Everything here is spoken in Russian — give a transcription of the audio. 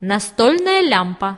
настольная лямпа.